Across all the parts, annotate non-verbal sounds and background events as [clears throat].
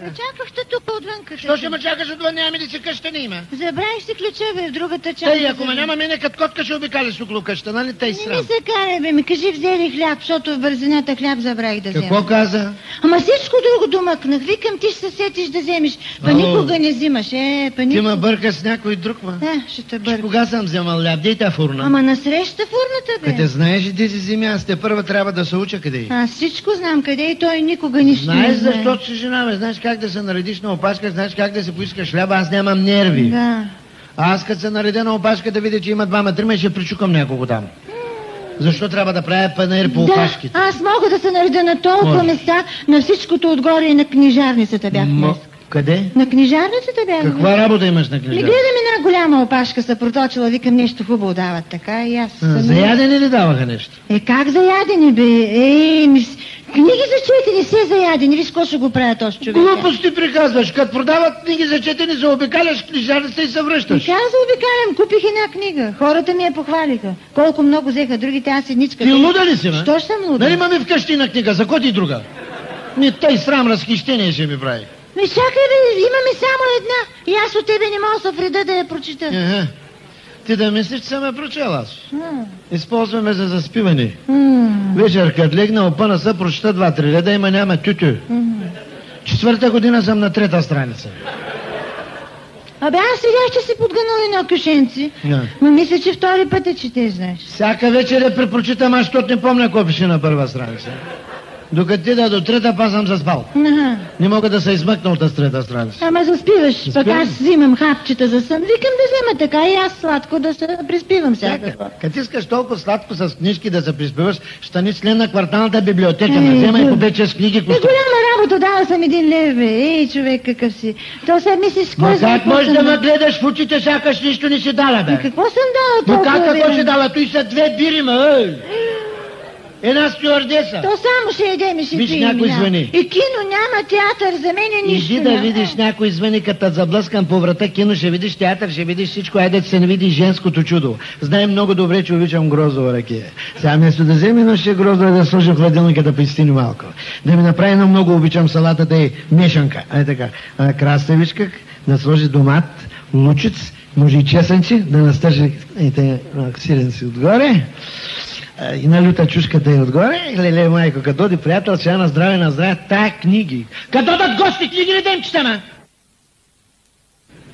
Чакахте тук отвън. Що ще ме чакаш отвън, няма ли си къща не има? Забравих си ключа, бе, в другата част. Тъй, ако ме няма мене, като котка ще обикаляш около къща, нали тъй Не срам? ми се карай, бе, ми кажи взели хляб, защото в бързината хляб забравих да Какво взема. каза? Ама всичко друго домъкнах. Викам, ти ще се сетиш да вземеш. Па никога не взимаш. Е, па Ти никога. ме бърка с някой друг, ма. Да, ще те бърка. Кога съм вземал ляв? Дей та фурна. Ама насреща фурната, бе. Къде знаеш ли ти си земи, аз те първа трябва да се уча къде е. Аз всичко знам къде и той никога нищо Знаеш не знае. защо си жена, бе? Знаеш как да се наредиш на опашка, знаеш как да си поискаш хляба, аз нямам нерви. Да. Аз като се наредя на опашка да видя, че има двама, трима и ще причукам няколко там. Защо трябва да правя панер по Да, опашките? аз мога да се наредя на толкова Можеш. места, на всичкото отгоре и на книжарницата бях М- днес. Къде? На книжарницата бях днес. Каква работа имаш на Ми книжа? гледам една голяма опашка се проточила, викам нещо хубаво дават така и аз. съм- За ядене ли даваха нещо? Е, как за ядене, бе? Е, ми... Книги за четене, все за ядене. Виж какво ще го правя този човек. Глупости приказваш. Като продават книги за четене, се обикаляш книжарницата и се Не връщаш. каза обикалям, купих една книга. Хората ми я похвалиха. Колко много взеха, другите аз едничка. Ти луда ли си, ме? Що съм луда? Нали имаме вкъщи на книга, за кой ти друга? Ми тъй срам разхищение ще ми прави. Ми чакай, бе, имаме само една. И аз от тебе не мога да се вреда да я прочита. Еhe. Ти да мислиш, че съм я прочел аз. М, Използваме за заспиване. м, Вечер, като легна опъна са, прочита два-три реда, има няма тютю. м. Четвърта година съм на трета страница. Абе, аз видях, че си подгънал едно кюшенци. Да. Но мисля, че втори път е четеш, знаеш. Всяка вечер я препрочитам, аз защото не помня какво пише на първа страница. Докато ти да до трета, па съм заспал. Аха. Не мога да се измъкна от трета страница. Ама заспиваш, пък аз взимам хапчета за сън. Викам да взема така и аз сладко да се приспивам всяка. като искаш толкова сладко с книжки да се приспиваш, стани член на кварталната библиотека. Ей, Ме вземай да. по 5-6 книги. Е, коста. голяма работа, дала съм един лев, бе. Ей, човек, какъв си. То сега мислиш, с кой Ма как можеш да ме гледаш в очите, сякаш нищо не си дала, бе? Какво съм дала Но толкова, как какво си дала? Той са две бири, ма, ей! Една стюардеса. То само ще ядем и Виж, някой звъни. И кино няма, театър, за мен е нищо Иди да няма. видиш някой звъни, като заблъскам по врата кино, ще видиш театър, ще видиш всичко, айде се не види женското чудо. Знаем много добре, че обичам грозова ракия. Сега вместо да вземе едно ще грозова да сложи в хладилника да пристини малко. Да ми направи едно много обичам салатата и мешанка. Ай така, а, краставичка, да сложи домат, лучиц, може и чесънче, да настържи и те сиренци отгоре. А, И на люта чушката и отгоре, леле майко, като доди приятел, сега на здраве, на здраве, тая книги. Като дадат гости, книги не дем читаме.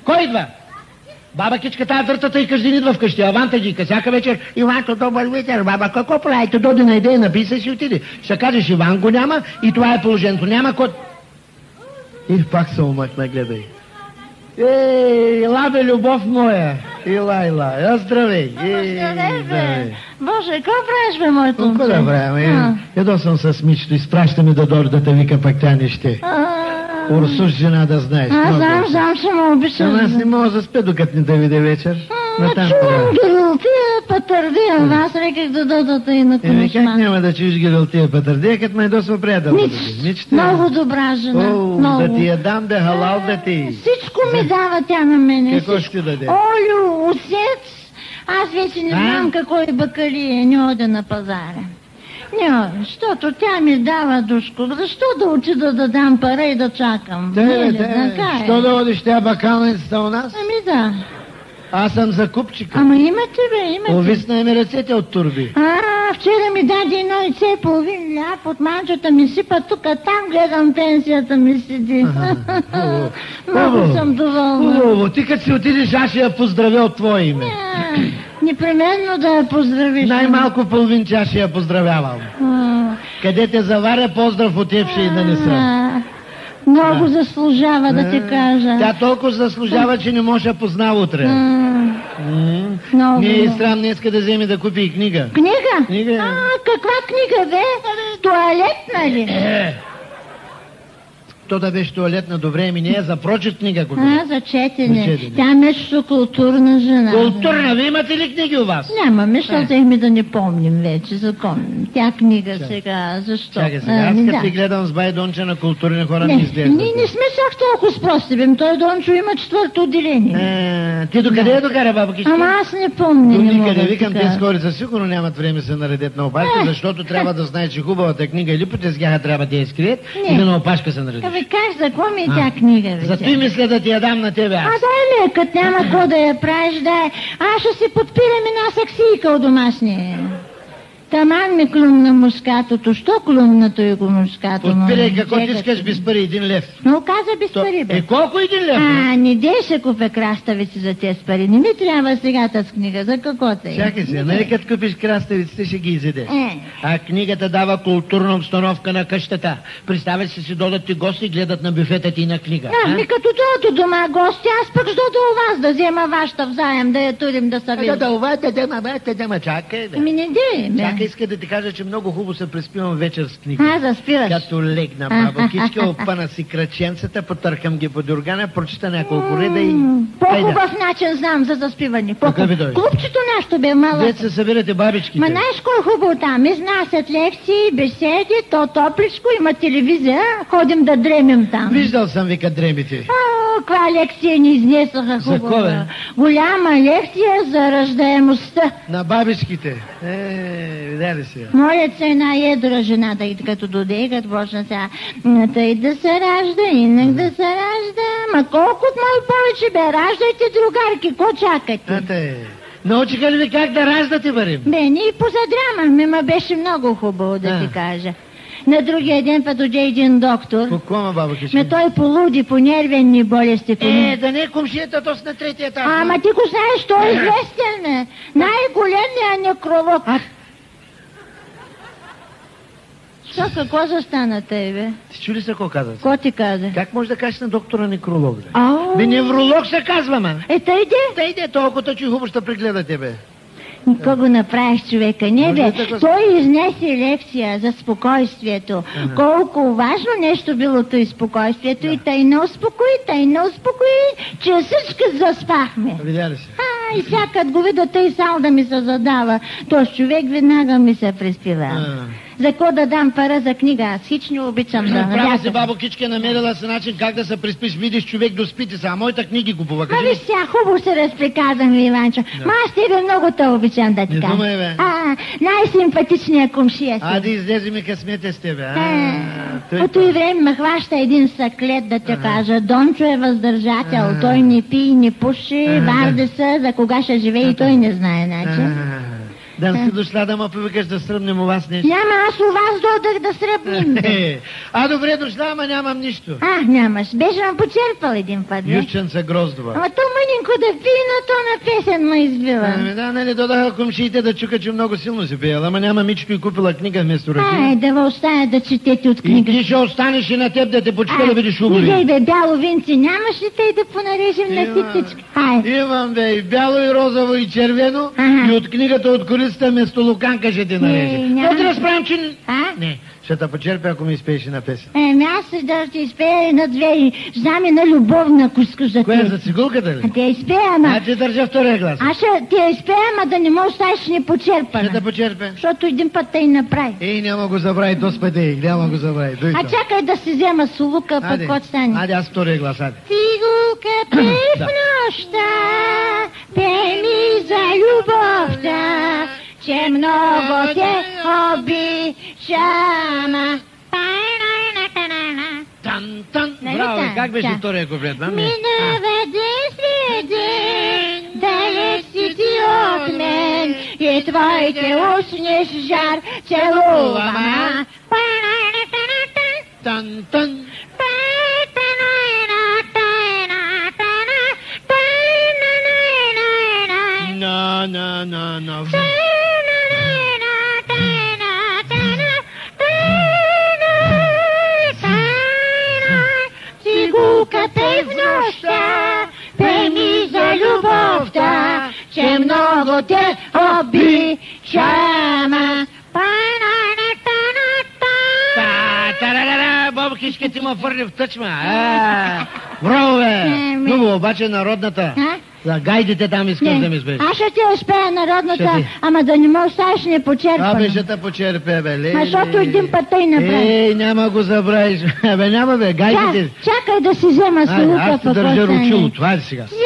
Кой идва? Баба кичка тази дъртата и каждин идва вкъщи, аванта ги, всяка вечер. Иванто, добър вечер, баба, какво правите? Доди на идея, написа си отиде. Ще кажеш, Иван го няма и това е положението. Няма кой... И пак се омъкна, гледай. Ей, лабе, любов моя. Ила, ила. Я здравей. Ей, Здравей, бе. здравей. Боже, какво правиш, бе, моето Какво момче? да правим? А. Е, Ядо съм с Мичто, изпраща ми да дойде да те вика, пак тя не ще. А, Урсуш жена да знаеш. Много знам, е. знам, че ме обичам. Аз не мога да спя, докато не да видя вечер. Натам чувам трябва. гирилтия, пътърдия. Аз реках да дадат и на Еми, как няма да чуеш гиралтия пътърдия, като ме досва приятел. Много добра жена. Много. да ти я дам, да халал да ти. Всичко ми дава тя на мене. Какво ще даде? Олю, осец. Аз вече не знам какво е бакалие. Не ода на пазара. Не, защото тя ми дава душко. Защо да учи да дадам пара и да чакам? Да, да, е. Що да одиш тя бакалницата у нас? Ами да. Аз съм закупчика. Ами имате, бе, имате. Овисна ми ръцете от турби. А, вчера ми даде едно яйце и половин ляп от манчата ми сипа тук, там гледам пенсията ми седи. [laughs] хубаво. Много съм доволна. Хубаво, ти като си отидеш, аз ще я поздравя от твое име. А, Непременно да я поздравиш. Най-малко половин час ще я поздравявам. Къде те заваря, поздрав от Евше и да не са. Много заслужава да ти кажа. Тя толкова заслужава, че не може да позна утре. Много. Не е срам днеска да вземе да купи книга. Книга? Книга. А, каква книга, бе? Туалетна ли? Е, то да беше туалетна добре, ми не е за прочит книга. Куда? А, за четене. За четене. Тя е нещо културна жена. Културна, вие имате ли книги у вас? Няма, мисля, да ми да не помним вече, закон. Тя книга сега, защо? Чакай сега, А, аз ми като да. ти гледам с бай Донче на културни хора ми Не, изглежда. ние не сме чак толкова спрости, бе. Той Дончо има четвърто отделение. Е, ти докъде я докара, баба Кички? Ами, Ама аз не помня, До не никъде. да Викам, тези кажа. хорица сигурно нямат време да се наредят на опашка, Е. защото трябва да знаят, че хубавата книга или по тезгяха трябва да я скрият, Не. или на опашка се наредят. Викаш, за какво ми е А, тя книга, вече? Зато и мисля да ти я дам на тебе А аз. дай лекът, няма какво да я правиш, дай. Аз ще си подпирам една саксийка от домашния. Таман ми клюмна мускатото. Що клюмна той го мускато? Подпирай какво ти искаш без пари, един лев. Но каза без То- пари, бе. Е, колко един лев? А, не дей се купе краставици за тези пари. Не ми трябва сега тази книга. За какво те? Чакай се, нали като купиш краставиците ще ги изедеш. Е. А книгата дава културна обстановка на къщата. Представяш си, си додат ти гости гледат на бюфета ти на книга. А, а? ми като дойде дома гости, аз пък ще до вас да взема вашата взаем, да я турим да се А, да, да, да, да, да, да, да, чакай. Ми не дей. Чакай, иска да ти кажа, че много хубаво се преспивам вечер с книга. А, заспиваш. Като легна баба кичка, опана си краченцата, потъркам ги по дюргана, прочита няколко реда и... По-хубав начин знам за заспиване. Той? Клубчето нещо бе мала. Дет се събирате бабичките. Ма знаеш кой е хубаво там? Изнасят лекции, беседи, то топличко, има телевизия, ходим да дремем там. Виждал съм ви къде дремите. О, каква лекция ни изнесоха хубава. Голяма лекция за раждаемостта. На бабичките. Е, видя ли си? я? Моля се една едра жена, да и като доде, като почна сега, тъй да се ражда, инак да се ражда. Ма колко от мой повече бе, раждайте другарки, ко чакате? А, те. Научиха ли ви как да раждате, барим? Бе, ние позадрямахме, ма беше много хубаво да А. ти кажа. На другия ден път дойде един доктор. Какво ма, баба? Ме той полуди по нервени болести. По... Е, да не е комшията, то на третия етаж. Ама ти го знаеш, той е известен, ме. Най-големия некролог. А, Що, какво застана тъй, бе? ти чули се какво казват? Какво ти каза? Как може да кажеш на доктора некролог, бе? Ау. Бе, невролог се казва, ма. Е, тъй де? Та иде толкова, че хубаво ще прегледате, бе. Какво направиш човека? Не бе, той изнесе лекция за спокойствието. Колко важно нещо било и спокойствието и тъй не успокои, тъй не успокои, че всички заспахме. Видя ли си? А, и сякат го видя тъй сам да ми се задава. Тоест човек веднага ми се приспива. А. За какво да дам пара за книга? Аз не обичам да Права си, бабо Кичка, намерила се начин как да се приспиш. Видиш човек до спите са, а моята книги купува. Ма Кажи виж сега, хубаво се разприказвам, Иванчо. Ма аз тебе много те обичам да ти кажа. думай, бе. А, най-симпатичният комшия си. Ади, излезе ми късмете с тебе. А, А, той По този време ме хваща един съклет да те кажа. Дончо е въздържател. Ага. Той не пи, не пуши, Ага. варде се, за кога ще живее и той не знае, значи. А, Да не си дошла да ме повикаш да сръбнем у вас нещо. Няма, аз у вас додах да сръбнем. Е, [laughs] А, добре дошла, ама нямам нищо. А, нямаш. Беше ме почерпал един път, бе. Ющенца Гроздова. Ама то мъненко да пи, на то на песен ме избива. Ами да, нали, додаха комшиите да чука, че много силно си пеяла, ама няма мичко и купила книга вместо Ай, ръки. да ви оставя да четете от И книга. ти ще останеш и на теб да те почита да видиш Идей, убави. бе, бяло винце, нямаш ли тъй да понарежем на ситичка? Ай, Имам бе и бяло и розово и червено и от книгата от користа вместо луканка ще ти нарежа. няма. Утре разправям, че... а? Не, ще те почерпя, ако ми изпееш на песен. Еми, аз ще да ти изпея на две знам една любовна куска за Коя е теб. за цигулката ли? А те изпея, ама... А ти държа втория глас. Аз ще ти изпея, ама да не ме оставиш не Ще те почерпя. Защото един път те и направи. Ей, няма го забрави, доспади, няма го забрави. Дой А то. чакай да си взема сулука, пък какво стане? Аде, аз втория глас, аде. Цигулка [clears throat] пей в Да. нощта, пей ми за любовта, че много те обичам. Тан, тан. Нали Браво, така? как беше Да. втория куплет? мами? Минава ден след ден, далеч си ти от мен, и твоите устни с жар целувам. Тан, Цигулка пей в нощта, пей ми за любовта, че много те обичам. Тарарара, бабкишка ти ме фърли в тъчма. А, Браво, бе! Еми. Хубаво, обаче народната. А? За гайдите там искам да ми спеш. Аз ще ти изпея народната, Ще ти. ама да не ме оставиш непочерпана. Абе, ще те почерпя, бе, ле. Ма, защото един път тъй направи. Ей, няма го забравиш. [laughs] Абе, няма, бе, гайдите. Чак, чакай да си взема сулука, аз пък държа стане? ручилото. Айде сега. Браво,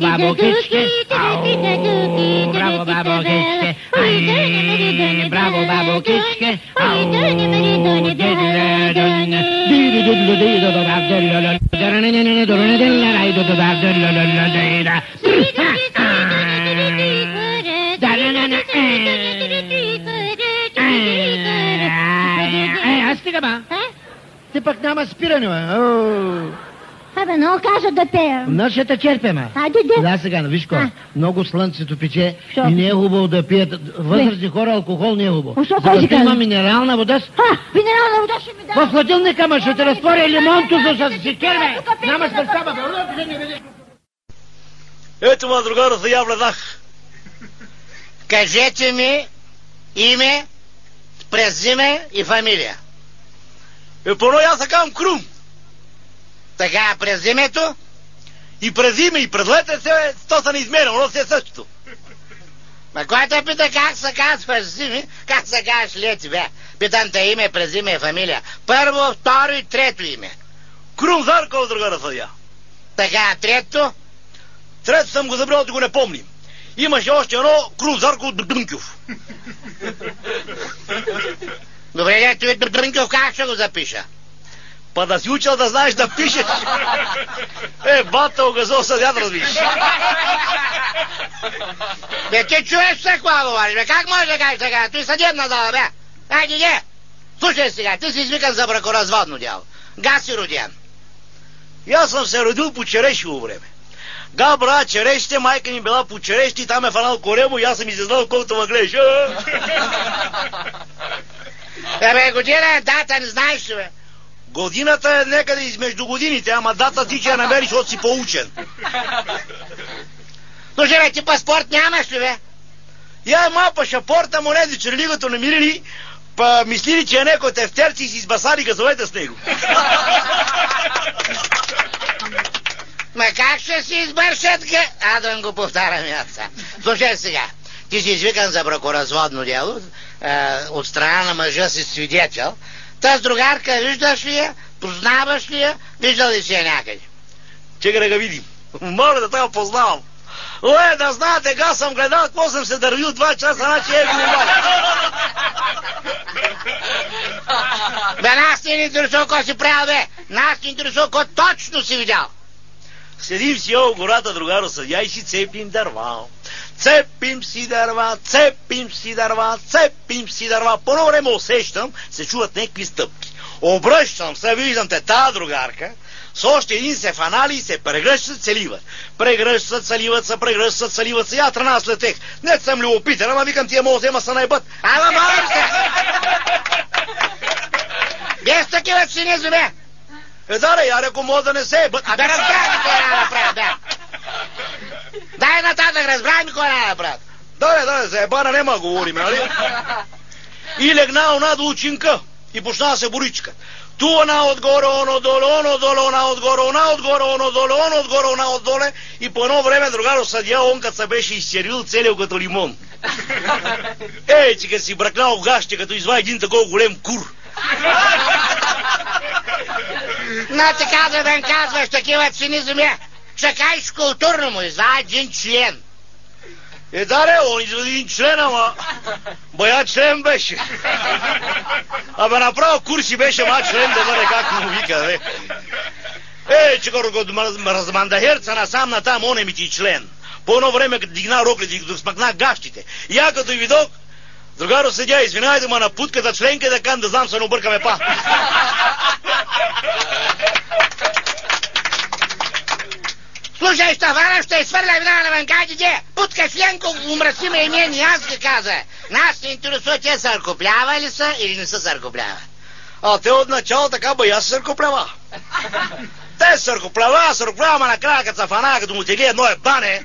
бабо, кички. Ау, браво, бабо, бабо кичке, ай, браво бабо кичке, ау, дидле, дунне, диди, дидле, дидо, да, няма бе. Абе, много кажа да пея. Но ще те черпе, ма. Айде, де. Да, сега, виж ко, много слънцето пече Що? и не е хубаво да пият. Възрастни хора алкохол не е хубаво. За кой да има минерална вода, с- А, минерална вода ще ми даде. в хладилника, ма ще те разтворя лимонто, за да си керме. Тук пиете Нямаш да представа, бе. Ето ма, другара, за я влезнах. Кажете ми име, презиме и фамилия. Е, първо аз се казвам Крум. Така, презимето, И през име, и през лете се, то са неизмерено, но си е същото. ма кой те пита как се казваш зими, как се казваш лети, бе? Питам те име, презиме и фамилия. Първо, второ и трето име. Крум Зарков, другара съдия. Така, трето, Трето съм го забрал да го не помним. Имаше още едно Крум Зарков Дънков. добре, дето и Дрънков, как ще го запиша? Па да си учил да знаеш да пишеш. Е, бата огазо съдят, разбиш. Бе, ти чуеш се какво говориш, бе? Как може да кажеш така? Той съдебна зала, бе. Айде, де. Слушай сега, ти си извикан за бракоразводно дело. Газ си роден. И аз съм се родил по черешево време. Га, бра, черешите, майка ми била по черешите, там е фанал коремо и аз съм изязнал колкото ме гледаш. Е, бе, година е дата, не знаеш ли, бе? Годината е некъде измежду годините, ама дата ти ще я намериш, защото си поучен. Слушай, бе, ти паспорт нямаш ли, бе? Я ма пашапорта му не черли като намирали, па мислили, че е некой тефтерци и си избасали газовете с него. Ма как ще си избършат га... А, да го повтарям аз. Слушай сега, ти си извикан за бракоразводно дело, е, от страна на мъжа си свидетел. Та с другарка виждаш ли я? Познаваш ли я? Виждал ли си я някъде? Чекай да видим. Моля да те познавам. Ле, да знаете, га съм гледал, какво съм се дървил два часа, значи е го Бе, нас не интересува какво си правил, бе. Нас ни интересува какво точно си видял. Седим си о гората, другаро съдя и си цепим дърва. Цепим си дърва, цепим си дърва, цепим си дърва. По едно време усещам, се чуват някакви стъпки. Обръщам се, виждам те тази другарка, с още един се фанали и се прегръщат, целиват. Прегръщат, целиват се, прегръщат, целиват се. Я тръгна след тях. Не съм любопитен, ама викам тия мога взема са наебът. Ама молим се! Без такива цинизми, Е, да, я реко мога да не се ебът. А да разбрах ми кой не направят, бе! Дай нататък, разбрах ми кой не направят. Да, да, за ебана нема да говорим, нали? И легна она до учинка и почна да се боричка. Ту она отгоре, оно доле, оно доле, она отгоре, она отгоре, оно доле, оно отгоре, она отдоле. И по едно време другаро съдия, он като се беше изцерил целият като лимон. [laughs] Ей, че като си бракнал в гащите, като извади един такова голем кур. [laughs] На така да мен казваш такива цинизми, ще кажеш културно му, извади един член. Е, да, ре, един член, ама... Бая член беше. Абе, направо курси беше, ма член да бъде както му вика, бе. Е, че го размандахерца насам натам, он е ми ти член. По едно време, дигна роклите и като смъкна гащите. Я като видох, другаро седя, извинявайте, ма на путката членка да кан да знам се не объркаме па. Слушай, Штафана, ще изхвърля вина на ванкади, де! Путка членко, умраси ме и и аз ги каза. Нас не интересува, те съркоплява ли са или не са съркоплява. А те от начало така бая се съркоплева. Те съркоплева, съркоплева, ма накрая като са фана, като му тели едно е бане.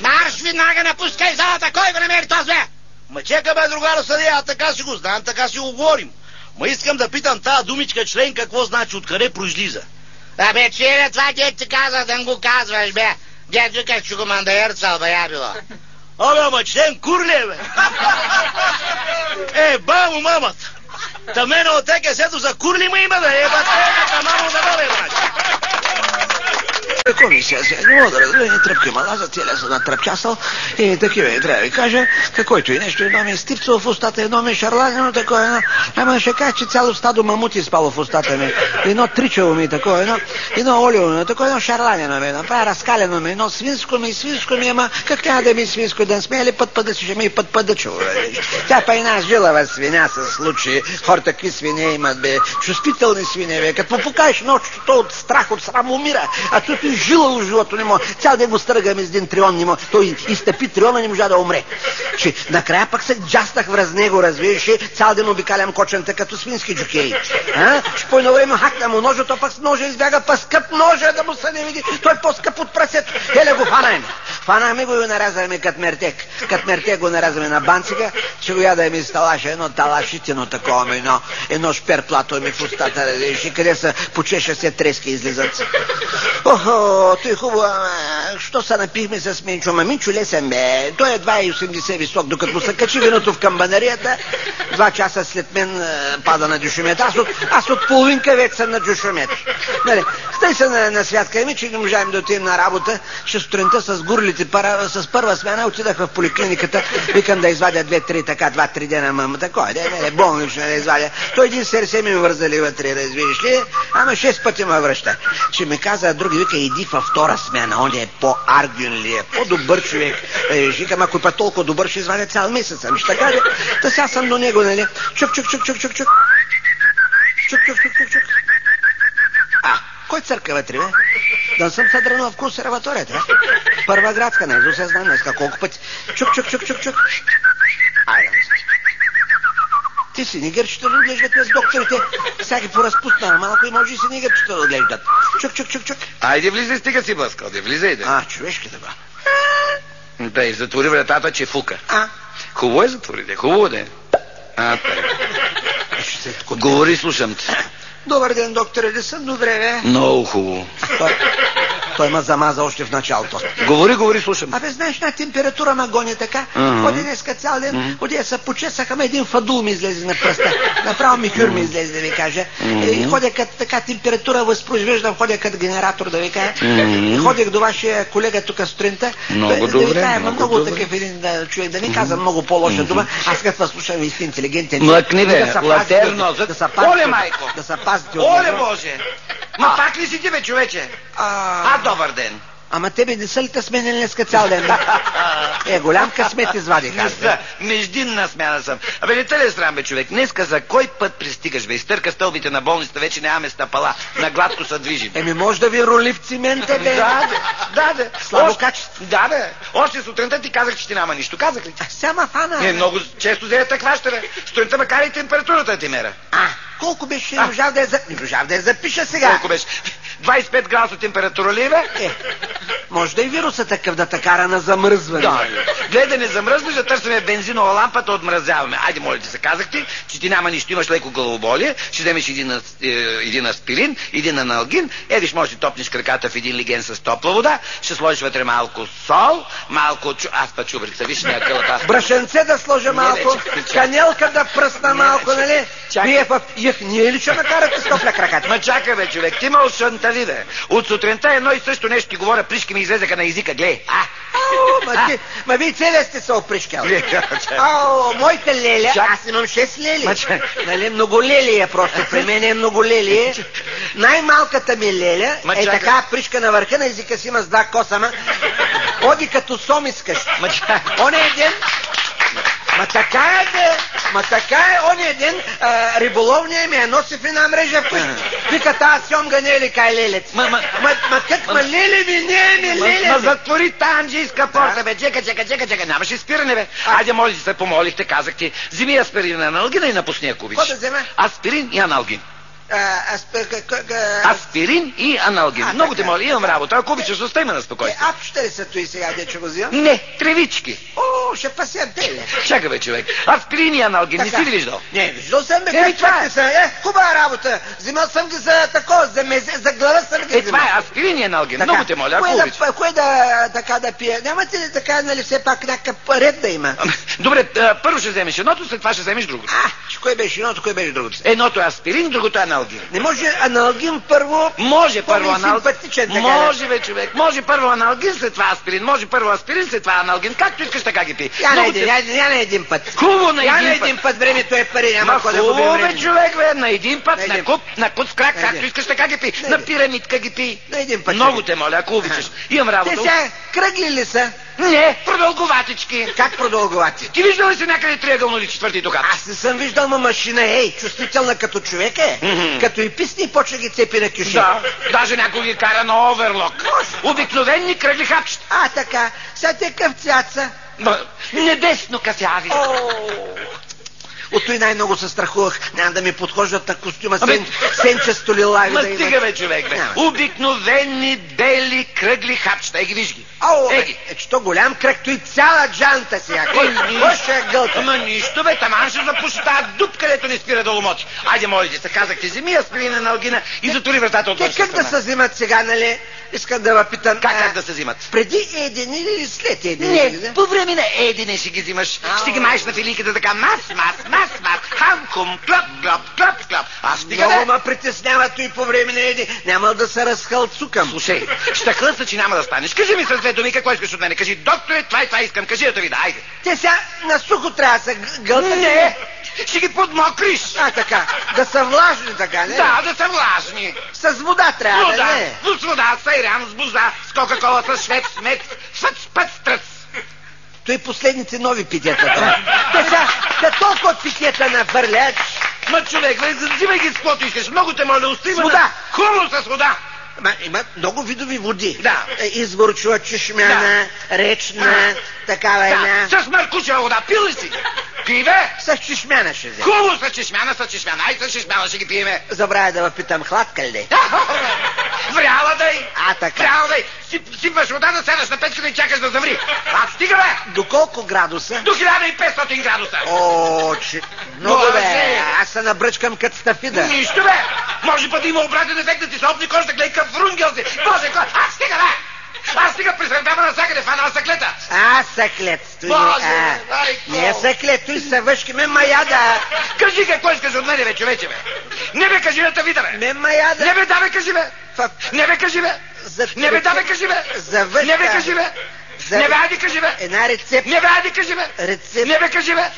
Марш веднага напускай залата, кой го намери този бе? Ма чека бе, другаро съдия, така си го знам, така си го говорим. Ма искам да питам тази думичка член какво значи, откъде произлиза. Абе, че бе, това дед ти каза да го казваш, бе. Дед викаш, че го мандаерцал, бе, я било. Абе, ама член кур ли е, бе? [laughs] Е, бамо, мамата. Та мене от теке сето за кур ли ма има, бе? Е, ми сега? Не мога да разбера, ни тръпки мала, за целия съм натръпчасал и такива и трябва да ви кажа, каквото и нещо, едно ми е стипцало в устата, едно ми е шарлазено, такова едно. Ама ще кажа, че цяло стадо мамути спало в устата ми. Едно тричало ми, такова едно, едно олио ми, такова едно шарланено ми, направо разкалено ми, едно свинско ми, свинско ми, ама как няма да ми свинско, да не сме ли път път си ще ми път път да. Тя па една жилава свиня с случаи. Хората какви свине имат, бе. Чувствителни свине, бе. Като покажеш нощ, то от страх, от срам умира. А тук и жило в живота не може. Цял ден го стъргаме с един трион, не може. Той изтъпи триона, не можа да умре. Че накрая пък се джастах враз него, разбираш, ли? цял ден обикалям кочента като свински джокей. А? Че по едно време хакна му ножа, то пък с ножа избяга, па скъп ножа да му се не види. Той е по-скъп от прасето. Еле го фанайме. Фанахме го и го нарязахме като мертек. Като мертек го нарязваме на банцика, ще го ядаме из талаша, едно талашитино такова едно, едно шперплато ми в устата, разбираш, и къде са почеша се трески излизат. Охо, той хубаво, ама, що се напихме с Минчо? Минчо лесен бе, той е 2,80 висок, докато му се качи виното в камбанарията, два часа след мен е, пада на дюшумет. Аз от, аз от половинка век съм на дюшумет. Нали, стай се на, на святка ми, че не можаем да отидем на работа, ще сутринта с гурлите, пара, с първа смяна отидах в поликлиниката, викам да извадя две-три така, два-три дена, мама, такова, да, не, болнично да извадя. Той един сърце ми вързали вътре, разбираш ли, ама шест пъти ме връща. Ще ми каза, други вика, иди във втора смяна, он е по-аргюн ли е, по-добър човек. Е, викам, ако па толкова добър, ще извадя цял месец. Ами ще каже, да сега съм до него, нали? Чук, чук, чук, чук, чук, чук. Чук, чук, чук, чук, чук. А, кой църква вътре, бе? Да съм съдрано в консерваторията, бе. Първа градска, не се знам днеска колко пъти. Чук, чук, чук, чук, чук. Айде. Ти си нигърчета да отглеждат с докторите. Сега ги поразпусна малко и може и си нигърчета да отглеждат. Чук, чук, чук, чук. Айде влизай, стига си блъскал, да влизай, да. А, човешките ба. Дай, затвори вратата, че фука. А, Хубаво е затвори, да, хубаво да е. А, Говори, слушам те. Добър ден, докторе, ли съм? Добре, бе. Много хубаво. Той, ме замаза още в началото. Говори, говори, слушам. Абе, знаеш, на температура ме гони така. Ага. Ходи днеска цял ден, ходи да се почесах, ама един фадул ми излезе на пръста. Направо ми кюр ми излезе, да ви кажа. И ходя като така температура възпроизвеждам, ходя като генератор, да ви кажа. И ходих до вашия колега тук сутринта. Много да, Да ви добре, кажа, много много добре. такъв един да, човек, да не казвам много по-лоша дума. Аз като слушам и сте интелигентен. Млъкни, бе, Да се пазите, латерно, да се пазите Оле, майко! Да се пазите Оле. Боже! Ма пак ли си ти, бе, човече? А, А, добър ден. Ама тебе не са ли те сменили днеска цял ден? [laughs] Е, голям късмет извадих Не аз. бе. са, междинна смяна съм. Абе, не те ли е срам, бе, човек? Днеска за кой път пристигаш, бе? Изтърка стълбите на болницата, вече нямаме стъпала. На гладко се движим. Еми, може да ви роли в цимента, бе. Да, бе, да, бе. Слабо Още- качество. Да, бе. Още сутринта ти казах, че ти няма нищо. Казах ли ти? А, Сама фана. Не, много често да хваща, бе. Сутринта ме кара и температурата да ти мера. А, колко беше? А. Можах да я, за... не можах да я запиша сега. Колко беше? 25 градуса температура ли, бе? Е, може да и вируса такъв да те кара на замръзване. Да, гледай да не замръзнеш, да търсиме бензинова лампа, да отмразяваме. Айде, моля ти се, казах ти, че ти няма нищо, имаш леко главоболие, ще вземеш един, е, един аспирин, един аналгин, едиш, може да топнеш краката в един лиген с топла вода, ще сложиш вътре малко сол, малко чу... Аз па чубрица, виж ня кълата. Брашенце да сложа Не, малко, бе, чакай, чакай. канелка да пръсна малко, бе, нали? чакай. Вие в яхния ли ще накарате с топля краката? Ма чакай, бе, човек, ти ме шантали, бе. От сутринта едно и също нещо ти говоря, пришки ми излезаха на езика, гледай. А, Ау, ма, ти, ма вие целия сте се опришкал. Ау, моите леля, Чак- аз имам 6 лели. Ма, чак- Нали, много лели е просто, при мен е много лели е. Най-малката ми леля Ма, е така пришка на върха на езика си има с два косама. Ходи като сом искаш. Ма, чакай. Он е ден, Ма така е, бе. Ма така е, ония ден а, риболовния ми я носи в една мрежа вкъщи. Вика, тази сьомга не е ли кай лелец? Ма, ма, Ма, ма как, ма леле ми, не е ми Ма, леле. ма бе. затвори тази анджийска порта, бе. Чека, чека, чека, чека. Нямаше спиране, бе. Айде, моля ти се, помолихте, казахте. Вземи аспирин на аналгина и напусни, ако обичаш. Какво да взема? Аспирин и аналгин. Аспирин и аналгин. А, Много така. те моля, имам работа. Ако обичаш, остави ме на спокойствие. ще ли са той сега, дече го взимам? Не, тревички. О, ще пасям теле. Чакай, бе, човек. Аспирин и аналгин. Не си ли виждал? Не, виждал съм бе, как това е. е. Е, хубава работа. Взимал съм ги за такова, за, мезе, за глава съм ги Е, това е аспирин и аналгин. Много те моля, ако кое, обичаш. да, кое да, така да пие? Нямате ли така, нали, все пак някакъв ред да има? Ам, Добре, първо ще вземеш едното, след това ще вземеш другото. А, кое беше едното, кое беше другото? Едното е аспирин, другото е аналгин. Не може аналгин първо... Може първо така Може бе, човек. Може първо аналгин, след това аспирин. Може първо аспирин, след това аналгин. Както искаш, така ги пи. Я на един, я, на един път. Хубаво на един на един път времето е пари, няма Ма какво да губим време. човек, бе, на един път, На куп, на куп с крак, както искаш, така ги пи. На пирамидка ги пи. На един път. Много те моля, ако обичаш. Имам Те работа. сега кръгли ли са? Не, продълговатички. Как продълговати? Ти виждал ли си някъде триъгълно или четвърти докат? Аз не съм виждал, ма машина, ей, чувствителна като човек е. Мгм. Като и писни, почва ги цепи на кюши. Да, даже някой ги кара на оверлок. Обикновени кръгли хапчета. А, така. Сега те къв са? Ма, Небесно кафяви. От той най-много се страхувах. Няма да ми подхождат на костюма Абе, сен, сенчесто лилави Ма да стига бе, човек, бе. Няма. Обикновени бели кръгли хапчета. Е, ги виж ги. Ау, Е, е, е, че то голям кръг, той цяла джанта сега. Кой, Е, кой ще я гълта? Ама нищо, бе, таман ще запуши тази дупка, където не спира да ломоти. Айде, моля ти се, казахте, вземи аспирина на алгина и затори вратата от Те как да се взимат сега, нали? Искам да ви питам. Как, как да се взимат? Преди един или след ги Не, взема? по време на едине ще ги взимаш. Ще ги маеш на филиката така мас, мас, мас, мас, хамкум, клап, клап, клап, клап. Аз стига Много бе. ме притеснява и по време на един. Няма да се разхълцукам. Слушай, ще хлъса, че няма да станеш. Кажи ми с две думи какво искаш от мене. Кажи, докторе, това и това искам. Кажи да ви да, айде. Те сега на сухо трябва да се гълтат. Не, ще ги подмокриш. А, така. Да са влажни, така, не? Да, да са влажни. С вода трябва, да Вода, не? с вода, с айран, с буза, с кока-кола, с швед, с мед, с път. Той последните нови питета. Да. Те са, те толкова питета на върлят. Ма човек, бе, взимай ги с каквото искаш. Много те моля, усти С вода. Хубаво с вода. Ма, има много видови води. Да. Е, Изворчува, чешмяна, речна, такава една. Да, с маркучева вода. Пил ли си? Пи, бе. С чешмяна ще взема. Хубаво с чешмяна, с чешмяна. Ай, с чешмяна ще ги пиеме. Забравя да ви питам, хладка ли? [laughs] Вряла дай. А, така. Вряла дай. Сип, сипваш вода, да седаш на печката и чакаш да заври. А, стига, бе. До колко градуса? До 1500 градуса. О, че... Много бе, аз се набръчкам като стафида. Нищо, бе. Може път да има обратен ефект да ти се опни кожата, гледай къв фрунгел си. Боже, кой? А, стига, бе. Аз стига присърдава навсякъде, фанала съклета. А, съклет. Той, Боже, а, майко! не е съклет, той се въшки, ме маяда. Кажи какво искаш от мене, бе, човече, бе. Не бе, кажи да те вида, бе. Ме маяда. Не бе, да бе, кажи, бе. Не бе, кажи, бе. Не бе, да бе, кажи, бе. За въшка. Не бе, кажи, бе. За- Не бе, айде, кажи, бе. Една рецепта. Не бе, айде, кажи, бе. Рецепт. Не бе, кажи, бе.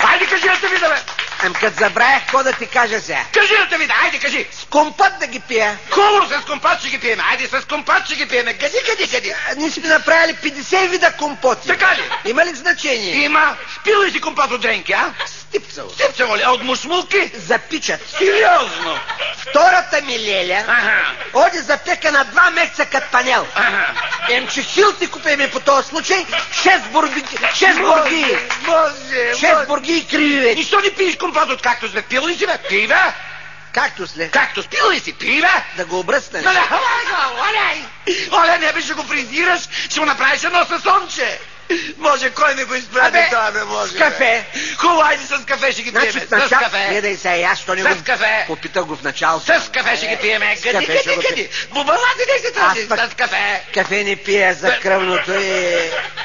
Айде, кажи да те вида, бе. Ам като забравях какво да ти кажа сега. Кажи да те вида, айде, кажи. С компот да ги пия. Хубаво с компот ще ги пиеме. Айде, с компот ще ги пиеме. Къди, къди, къди. А, Ние сме направили 50 вида компоти. Така ли? Има ли значение? Има. Пил ли си компот от дренки, а? Стипцал. Степчево ли? А от мушмулки? Запичат. Сериозно. Втората ми леля Ага. оди запека на два месеца като панел. Ага. Ем, че хил ти купиме по този случай, 6 бурги, 6 бурги, Боже, 6 бурги и криви вече. Нищо не пиеш компот от кактус, бе? Пил ли си, бе? Пи, бе? Както след. Кактус, пил ли си? Пи, бе? Да го обръснеш. Оле, оле, оле! Не бе, ще го фризираш, ще му направиш едно съсонче. Може, кой ми го изпрати това, бе, може. с кафе. Хубаво, айде с кафе ще ги Значи пиеме. в С кафе. Не да и сега аз, що не С го... кафе. Попитах го в началото. С кафе ще ги пиеме. С къди, го къди? Бубалати не се Аз тази. С кафе. Кафе не пия за кръвното и...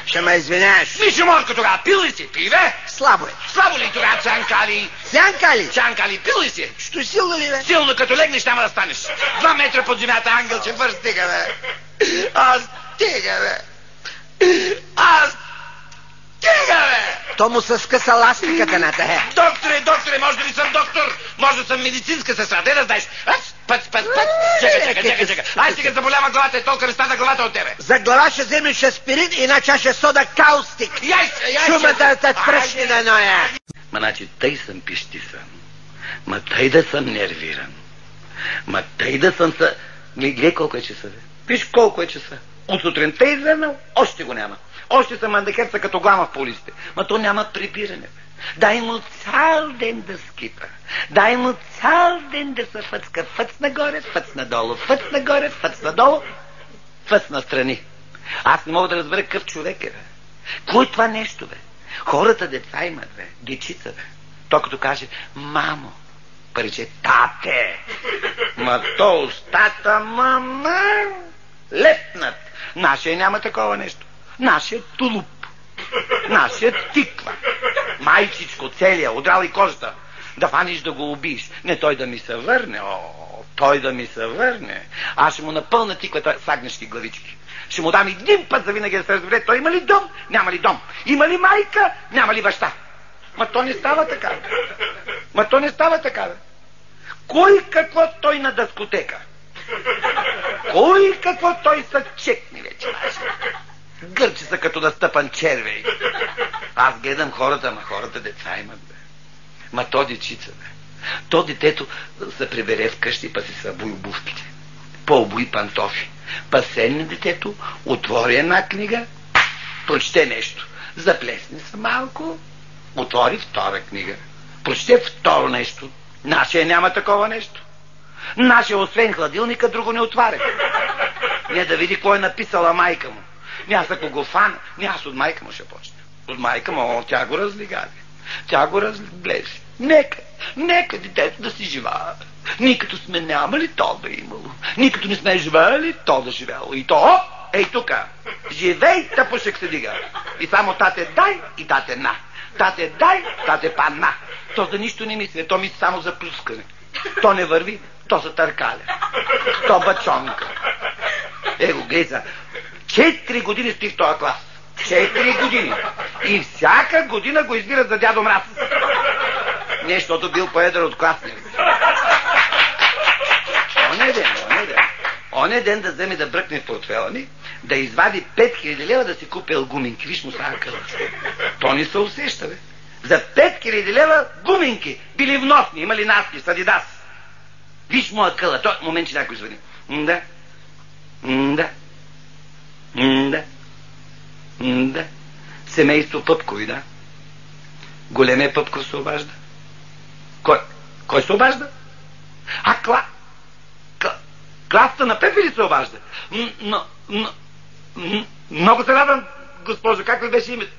Ще ме извиняваш. Мишо Морко тогава, пил ли си? Пи, бе? Слабо е. Слабо ли тогава, цанка ли? Сянка ли? Чанка ли? Пил ли си? Що силно ли, бе? Силно като легнеш, няма да станеш. Два метра под земята, ангелче, върш, стига, бе. Аз стига, бе. Аз стига, бе. То му се скъса ластиката на тая. Докторе, докторе, може да ли съм доктор? Може да съм медицинска сестра, де да знаеш. Аз, път, път, път. Чакай, чакай, чакай, чакай. Ай, сега заболява главата, е толкова не стана главата от тебе. За глава ще вземеш аспирин и една чаша сода каустик. Яй, яй, Шумата да пръшни на ноя. Ма значи тъй съм пищисан. Ма тъй да съм нервиран. Ма тъй да съм са... Гледай колко е часа, бе. Виж колко е часа. От сутринта е излезнал, още го няма. Още съм андекерца като глама в полиците. Ма то няма прибиране. Дай му цял ден да скипа. Дай му цял ден да се фъцка. Фъц нагоре, фъц надолу, фъц нагоре, фъц надолу, фъц настрани. Аз не мога да разбера какъв човек е, бе. Кой е това нещо, бе? Хората деца имат, бе. Дечица, бе. То като каже, мамо, париче, тате. Ма то устата, мама, лепнат. Нашия няма такова нещо. Нашия тулуп. Нашия тиква. Майчичко целия, удрал и кожата. Да фаниш да го убиеш. Не той да ми се върне. О, той да ми се върне. Аз ще му напълна тиквата с агнешки главички. Ще му дам един път за винаги да се разбере. Той има ли дом? Няма ли дом? Има ли майка? Няма ли баща? Ма то не става така. Ма то не става така. Кой какво той на дъскотека? [laughs] Кой какво той са чекни вече? Гърчи са като настъпан червей. Аз гледам хората, ма хората деца имат, бе. Ма то дечица, бе. То детето се прибере вкъщи, па си събуи обувките. По-обуи пантофи. Па седне детето, отвори една книга, прочете нещо. Заплесне се малко, отвори втора книга. Прочете второ нещо. Нашия няма такова нещо. Нашия, освен хладилника, друго не отваря. Не да види какво е написала майка му. Не аз ако го фана, не аз от майка му ще почне. От майка му, о, тя го разлигави. Тя го разглежи. Нека, нека детето да си живее. Ние като сме нямали, то да е имало. Ние не сме живеели, то да живело. И то, ей тука, живей, тъпушек се дига. И само тате дай и тате на. Тате дай, тате панна. То за нищо не мисли, то мисли само за плюскане. То не върви, то за търкаля. То бачонка. Его, гледа, четири години стои в този клас. Четири години. И всяка година го избират за дядо Мраз. Не, защото бил поедър от класния. Оне ден, оне ден. Оне ден да вземе да бръкне в портфела ми, да извади 5000 лева да си купи гуминки. Виж му става. То не се усеща, бе. За 5000 лева гуминки. Били вносни, имали наски с Адидас. Виж му къла. Той момент, че някой звъни. Да. Да. Да. Да. Семейство Пъпкови, да. Големия Пъпков се обажда. Кой? Кой се обажда? А, кла... кла... Класата на Пепи ли се обажда? Но, но, много се радвам, госпожо. Как ли беше името?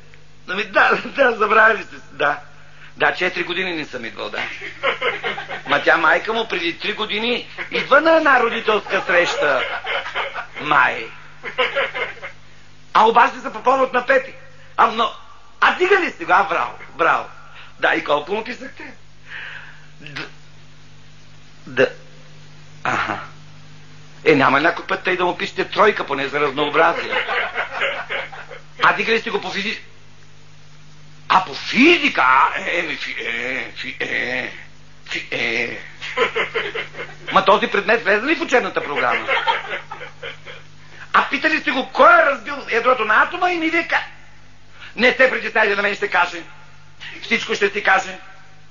Ами, да, да, забравили сте. Да. Да, четири години не съм идвал, да. Ма тя майка му преди три години идва на една родителска среща. Май. А обажда се по повод на Пепи. А, но, а дига ли сте го? А, браво, браво. Да, и колко му писахте? Д... Да. Аха. Е, няма някой път тъй да му пишете тройка, поне за разнообразие. А дига ли сте го по физика? А по физика? Е, ми, фи, е, фи, е, фи, е. Ма този предмет влезе ли в учебната програма? А питали сте го, кой е разбил ядрото на атома и ми вика. Не сте притесняли на мен ще каже. Всичко ще ти каже.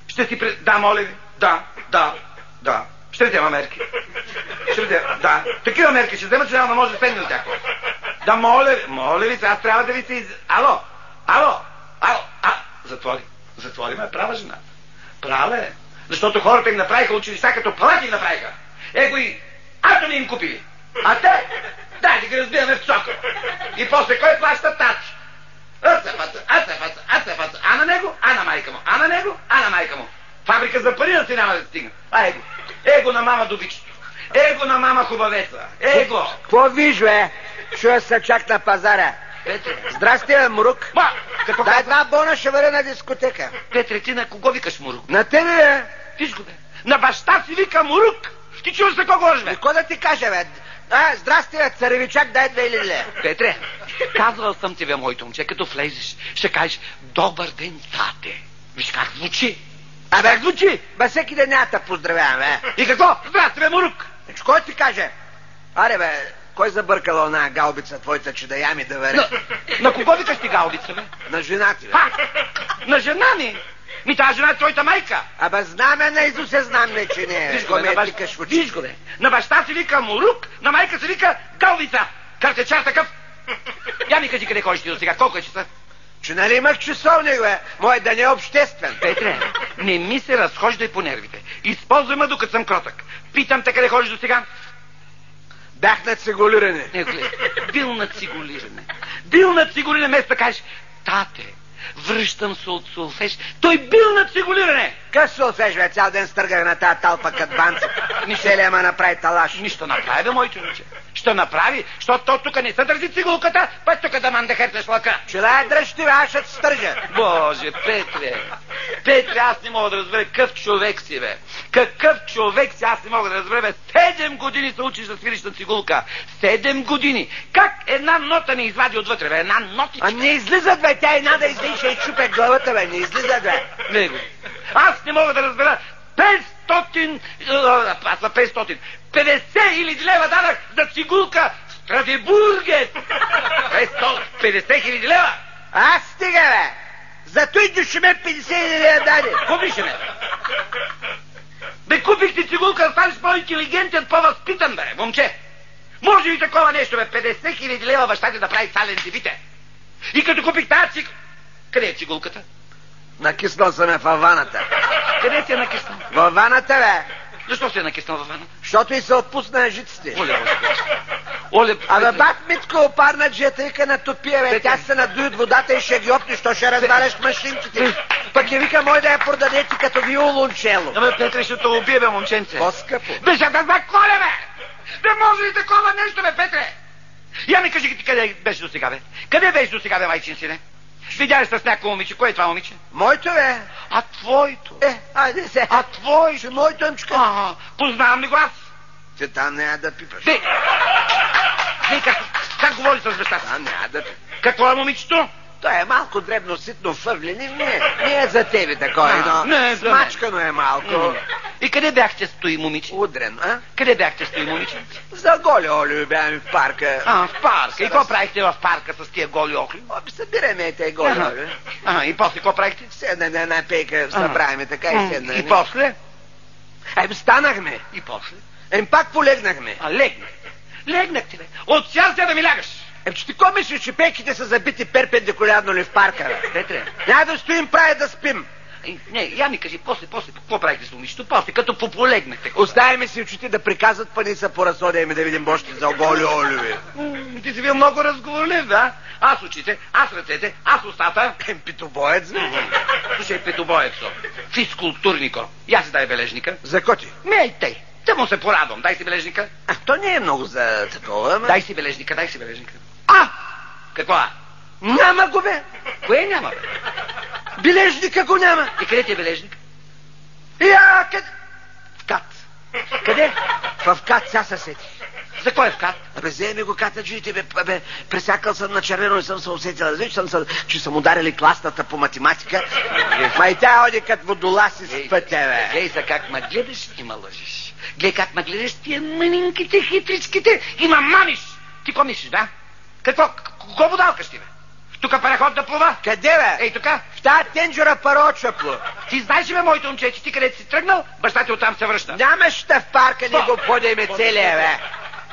Ще ти... Пред... Да, моля ви. Да, да, да. Ще взема мерки. Ще взема, да. Такива мерки ще взема, че няма да може да седне от тях. Да, моля ви, моля ви, аз трябва да ви се. Ало, ало, ало, затвори. Затвори ме, права жена. Права е. Защото хората им направиха училища, като палати направиха. Его и атоми им купили. А те, дай да ги разбиваме в цокъл. И после кой плаща тач? Ацефаца, ацефаца, ацефаца. А на него, а на майка му. А на него, а на майка му. Фабрика за пари да си няма да стигна. А его. Его на мама добичето. Его на мама хубавеца. Его. Какво виж, бе? Чуя се чак на пазара. Петре, Здрасти, бе, Мрук. ма, какво казва? една бона ще върна на дискотека. Петре, ти на кого викаш Мурук? На тебе, бе. Виж го, бе. На баща си вика Мурук. Ти чуваш за кого бе? Какво да ти кажа, бе? А, здрасти, бе, царевичак, дай две лиле. Петре, казвал съм ти, бе, моето момче, като влезеш, ще кажеш добър ден, тате. Виж как звучи. Абе, Как звучи? Бе, всеки ден няма да поздравявам, бе. И какво? Здрасти, бе, Мурук. Значи, кой ти каже? Аре, бе, кой забъркал на галбица твоята, че да ями да вере? На, на кого викаш ти галбица, бе? На жена ти, бе. Ха! На жена ми? Ми тази жена е твоята майка. Абе, знаме на Изусе, знам не, че не е. Виж го, бе, на очи? Виж го, бе. На баща си вика Мурук, на майка си вика Галбица. Картечар такъв. Я ми кажи къде ходиш ти до сега. Колко е часа? Че нали имах часовник, бе? Мой да не е обществен. Петре, не ми се разхождай по нервите. Използвай ме докато съм кротък. Питам те къде ходиш до сега. Бях на цигулиране. Не, гледай. Бил на цигулиране. Бил на цигулиране, вместо да кажеш, тате, връщам се от Солфеж. Той бил на цигулиране. Къс се бе? Цял ден стъргах на тази талпа кът банца. Мишелия ма направи талаш. Ми ще направи, бе, моите момче. Ще направи, защото то тук не се държи цигулката, път тук да ман да херцаш лъка. Чела е дръж ти, бе, аз ще стържа. Боже, Петре, Петре, аз не мога да разбера какъв човек си, бе. Какъв човек си, аз не мога да разбера, бе. Седем години се учиш да свириш на цигулка. Седем години. Как една нота не извади отвътре, бе? Една нотичка. А не излизат, бе, тя една да излиша и чупе главата, бе, не излизат, бе. Не, бе. Аз не мога да разбера. 500, а, аз на 500, 50 хиляди лева дадах за цигулка в Страдебурген. 50 хиляди лева. Аз стига, бе. Зато и душиме 50 хиляди даде. Купиш ме. Бе, купих ти цигулка, станеш по-интелигентен, по-възпитан, бе, момче. Може ли такова нещо, бе? 50 хиляди лева баща ти да прави сален дебите. И като купих тази цигулка... Къде е цигулката? Накиснал съм я във ваната. Къде си е накиснал? Във ваната, бе. Защо си е накиснал във ваната? Защото и се отпусна жиците. Оле. Оле, Абе, бат Митко опарна джета и на топия, бе. Тя се надуи от водата и ще ги опни, що ще разваляш машинките. Пък я вика, мой да я продаде ти като виолончело. Абе, Петре, ще те убие, бе, момченце. По-скъпо. Бе, ще да заколя, бе! Бе, може ли такова нещо, бе, Петре? Я ми кажи ти къде беше до сега, бе? Къде беше до сега, бе, майчин сине? Видя с някакво момиче? Кое е това момиче? Моето, бе. А твоето? Е, айде се. А твоето? Ще моетоъмчка. А, познавам ли го аз? Ти там няма да пипаш. Де! Де, как, как говори с баща си? Там няма да пипаш. Какво е момичето? Той е малко дребно ситно фърлени. Не, не е за тебе такова, но не е за мен. смачкано е малко. И къде бяхте стои, момиче? Удрен, а? Къде бяхте стои, момиче? За голи оли бяхме в парка. А, в парка. И какво правихте в парка с тия голи охли? Оби, събираме те голи оли. А, и после какво правихте? Седна на една пейка, събраваме така и седна. И после? Ем, станахме. И после? Ем, пак полегнахме. А, легнах. Легнахте, бе. От сега да ми лягаш. Ем, че ти ко мислиш, че пейките са забити перпендикулярно ли в парка, бе? Петре. Няма да стоим прави да спим. И, не, я ми кажи, после, после, какво правихте с момичето? После, като пополегнахте. Оставяме си очите да приказват, па ни са поразсодяме да видим бощи за голи оли, бе. М, Ти си бил много разговорлив, да? Аз очите, аз ръцете, аз устата. Питобоец, бе. Слушай, петобоецо, физкултурнико, я си дай бележника. За коти? Не, ей, тъй. Да му се порадвам. Дай си бележника. А, то не е много за такова, ама... Дай си бележника, дай си бележника. А! Какво а? Няма го, бе. Кое няма, бе? Бележника го няма. И къде ти е бележник? Я, къде? В кат. Къде? В кат сега се сети. За кой е в кат? Абе, вземи го катаджиите, бе, бе, пресякал съм на червено и съм се усетил. Разбираш, съм, че съм ударили класната по математика. Ма и тя оди като водоласи с пътя, бе. Глей за как ме гледаш и ме лъжиш. Глей как ме гледаш тия мънинките, хитричките и ме мамиш. Ти какво мислиш, да? Какво? Кого водалка ще бе? Тук параход да плува? Къде, бе? Ей, така. В тази тенджера паро чапло. Ти знаеш ли, бе, моето момче, че ти къде си тръгнал, баща ти оттам се връща. Нямаш в парка, ни го подеме целия, бе.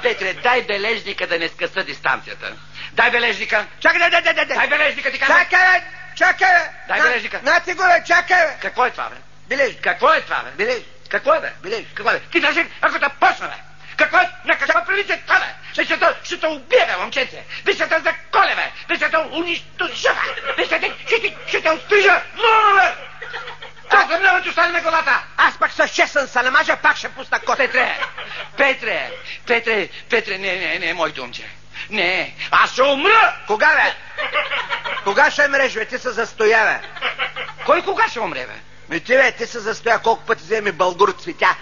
Петре, дай бележника да не скъса дистанцията. Дай бележника. Чакай, дай, дай, дай, дай. Дай бележника, ти казвам. Чакай, чакай, бе. Дай бележника. На ти го, бе, чакай, бе. Какво е това, бе? Бележник. Какво е това, бе? Бележник. Какво е, бе? Бележ. Какво е, бе? Ти даже, ако те почна, бе. Какво е? На какво прилича това, бе? Ще те, ще те убие, бе, момченце. Ви ще те заколя, бе. Ви ще те унищожа, бе. Ви ще те, ще те, ще те острижа. Но, бе. За много ти остане на главата. Аз пак с честен се намажа, пак ще пусна кота. Петре, Петре, Петре, Петре, не, не, не, моето момче. Не, аз ще умра. Кога, бе? Кога ще мреш, бе? Ти се застоя, бе. Кой кога ще умре, бе? Ми ти, бе, ти се застоя колко пъти вземе бългур цветя.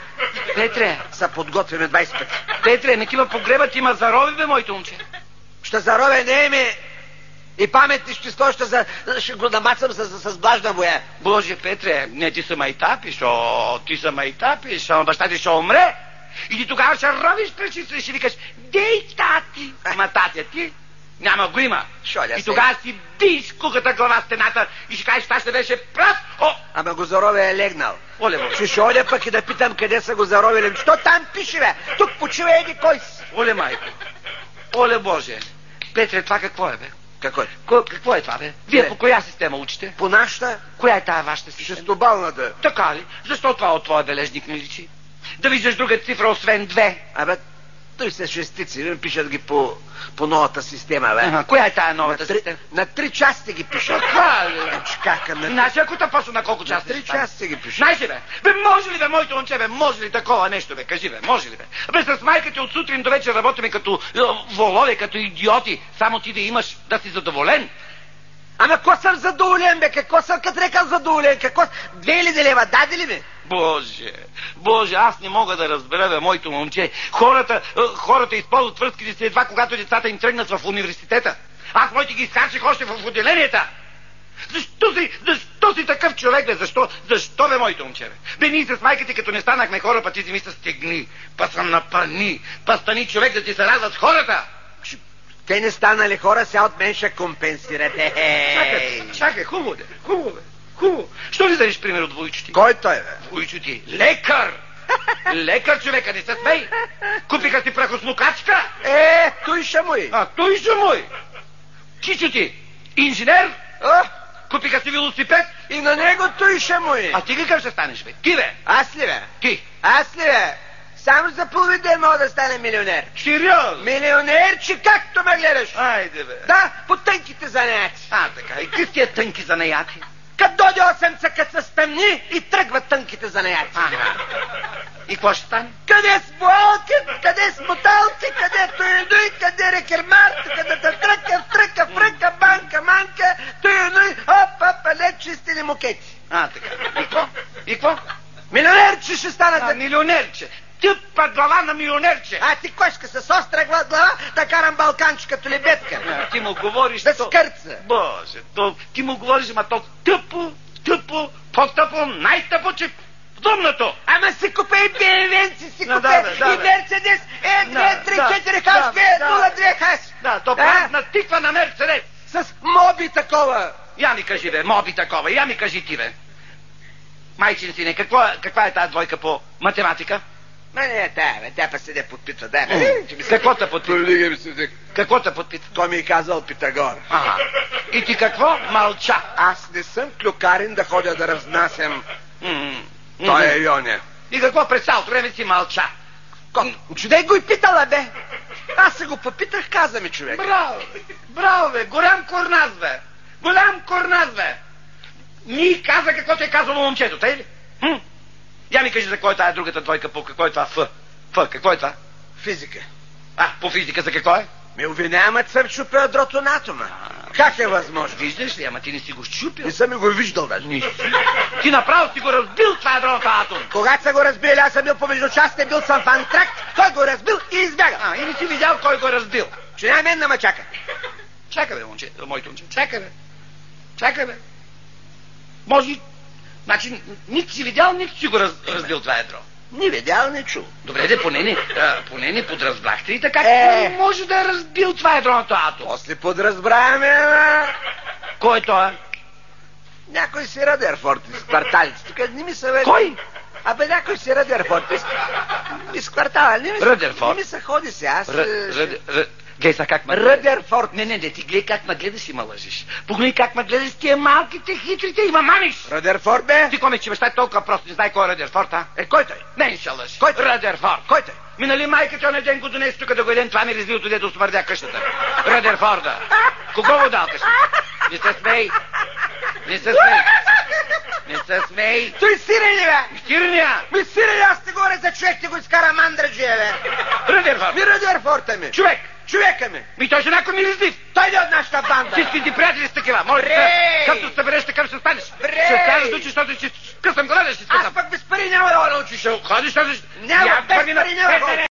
Петре, Са подготвяме 20 пъти. Петре, не ти ме погребат, има зарови, бе, моето момче. Ще заровя не ми и паметни ще ще, за, ще го намацам с, с, с блажна боя. Боже, Петре, не ти са майтапиш, о, ти са майтапиш, ама баща ти ще умре. И ти тогава ще ровиш пречица и ще викаш, дей тати. Ама татя ти няма го има. Шоля и тогава си биш куката глава стената и ще кажеш, това ще беше прав. О, Ама го заровя е легнал. оле. Ще одя пък и да питам къде са го заровили. Що там пише, бе? Тук почива еди кой си. Оле, майко. Оле, Боже. Петре, това какво е, бе? Какво е? Ко, какво е това, бе? Вие Не. по коя система учите? По нашата Коя е тая вашата система? шестобалната. Така ли? Защо това от твоя бележник не личи? Да виждаш друга цифра, освен две. Абе, той са шестици, пишат ги по, по новата система, бе. Ага, коя е тая На новата три, система? на три части ги пишат. Така ли? Е, Чакака на Значи ако те почна на колко на часа? три части ги пишат. Знаеш ли, бе? Бе, може ли, бе, моето момче, бе, може ли такова нещо, бе? Кажи, бе, може ли, бе? Бе, с майка ти от сутрин до вечер работиме като е, волове, като идиоти. Само ти да имаш, да си задоволен. Ама ко съм задоволен, бе? Какво съм като рекал задоволен? Какво? Две или лева, даде ли ми? Боже, Боже, аз не мога да разбера, бе, моето момче. Хората, е, хората използват връзките си едва когато децата им тръгнат в университета. Аз моите ги изхарчих още в отделенията. Защо си, защо си такъв човек, бе? Защо, защо, бе, моето момче, бе? Бе, ние с майка ти, като не станахме хора, па ти си ми са стегни, па са напани, па стани човек да ти се радват хората. Те не станали хора, сега от мен ще компенсирате. Чакай, чакай, хубаво, де, хубаво, бе, хубаво. Що ли вземеш пример от Войчо ти? Кой той, бе? Войчо ти? Лекар! Лекар, човека, не се смей! Купиха си прахосмокачка! Е, той ще мой. А той ще мой! Чичо ти? Инженер? А? Купиха си велосипед? И на него той ще мой. А ти какъв ще станеш, бе? Ти, бе? Аз ли, бе? Ти? Аз ли, бе? Само за половин ден мога да стане милионер. Сериозно? Милионер, че както ме гледаш. Айде, бе. Да, по тънките занятия. А, така. И какви тия тънки занаяти? Като дойде 8 са, като се стъмни и тръгват тънките занятия. Ага. И какво ще стане? Къде с болки, къде с моталци, къде туйнуй, къде рекермар, къде да тръка, тръка, фръка, банка, манка, туйнуй, оп, оп, лед чистили мукети. А, така. И какво? И какво? Милионерче ще стана А, милионерче. Тъпа глава на милионерче. А ти кошка с остра гла- глава да карам балканче като лебедка. А, ти му говориш... Да то- скърца. Боже, то, ти му говориш, ама то тъпо, тъпо, по-тъпо, най-тъпо, че вдумнато. Ама си купе и БМВ-ци си Да, купе да, бе, да, и. Мерцедес Е, Да, 2, 3, да, 4, да, хаш, 2, да. 0, 2, хаш. Да, то празна тиква на Мерцедес. С моби такова. Я ми кажи, бе, моби такова, я ми кажи ти, бе. Майчин сине, какво, е- каква е тази двойка по математика? Ма не, тя, бе, тя па се не подпитва, да, бе. Какво те подпитва? Да- Какво те подпитва? Той ми е казал Питагор. Ага. И ти какво? Мълча. Аз не съм клюкарин да ходя да разнасям. Той е Йоне. И какво през цялото време си мълча? Чудей го и питала, бе. Аз се го попитах, каза ми човек. Браво, браво, бе, голям корназ, бе. Голям корназ, бе. Ми каза каквото е казало момчето, тъй ли? Я ми кажи за кой е тая другата двойка, по какво е това Ф? Ф, какво е това? Физика. А, по физика за какво е? Ме обвиняват, съм чупил ядрото на атома. Как е възможно? Виждаш ли, ама ти не си го щупил. Не съм го виждал даже. Нищо. Ти направо си го разбил това ядроната атом. Когато са го разбили, аз съм бил помежду частите, бил съм в антракт, той го разбил и избяга. А, и не си видял кой го е разбил. Че най мен ме чака. Чакай, бе, момче, моето момче. Чакай, бе. Чакай, бе. Може... Значи, нито си видял, нито си го раз, разбил това ядро. Ни видял, не чул. Добре, де, поне не, а, поне не подразбрахте и така, Е. може да е разбил това ядроното атом. После подразбравяме, ама... Кой е това? Някой си Радерфорд из кварталите. Тук не ми се вели. Кой? Абе, някой си Радерфорд из, из квартала. Не ми, Радерфорд? Не ми се ходи се, аз... Р, е, р, р, Гледай сега как ме Радерфорд. Не, не, не, ти гледай как ме гледаш и ме лъжиш. Погледни как ме гледаш тия малките, хитрите и ма мамиш. Радерфорд, бе? Ти коме, че баща е толкова просто, не знае кой е Радерфорд, а? Е, кой той? Не, ще лъжи. Кой той? Радерфорд. Кой той? Минали майка, че онен ден го донесе тук да го един, това ми развилото, дето смърдя къщата. Радерфорда. Кого го дал къщата? Не се смей. Не се смей. Не се смей. Той сирене, бе! Стирния. Ми сирене, аз ти говоря за човек, ти го изкара мандраджия, бе! Радерфорд. Ми Радерфорд ми! Човек. Човека ми! Ми той ще някой ми разлив. Той е от нашата банда! Всички ти приятели са такива. Моля те, се събереш, такъв ще станеш. Бре! Ще станеш учиш, защото ще късам гледа, ще Аз скъсам. пък без пари няма да научиш. Ходиш, ще... Няма, без пари няма